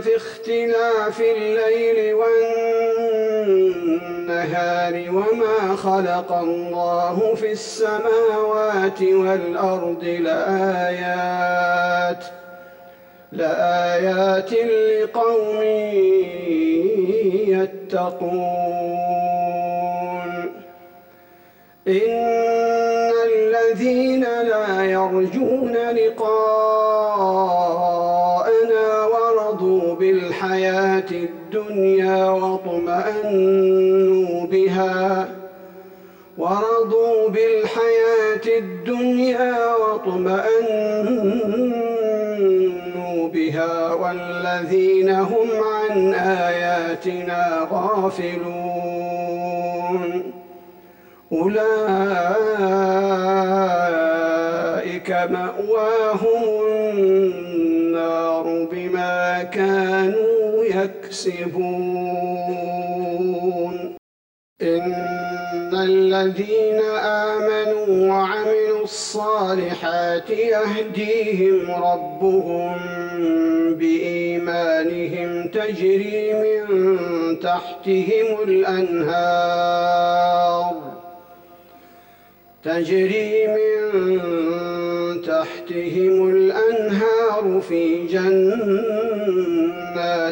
في اختلاف الليل والنهار وما خلق الله في السماوات والأرض لآيات لآيات لقوم يتقون. إن الذين لا يرجون لقاءنا واطمأنوا بها ورضوا بالحياة الدنيا واطمأنوا بها والذين هم عن آياتنا غافلون أولئك مأواهم النار بما كانوا يكسبون. إن الذين آمنوا وعملوا الصالحات يهديهم ربهم بإيمانهم تجري من تحتهم الأنهار. تجري من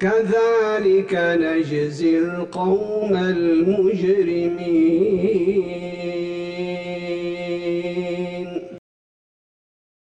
كذلك نجزي القوم المجرمين.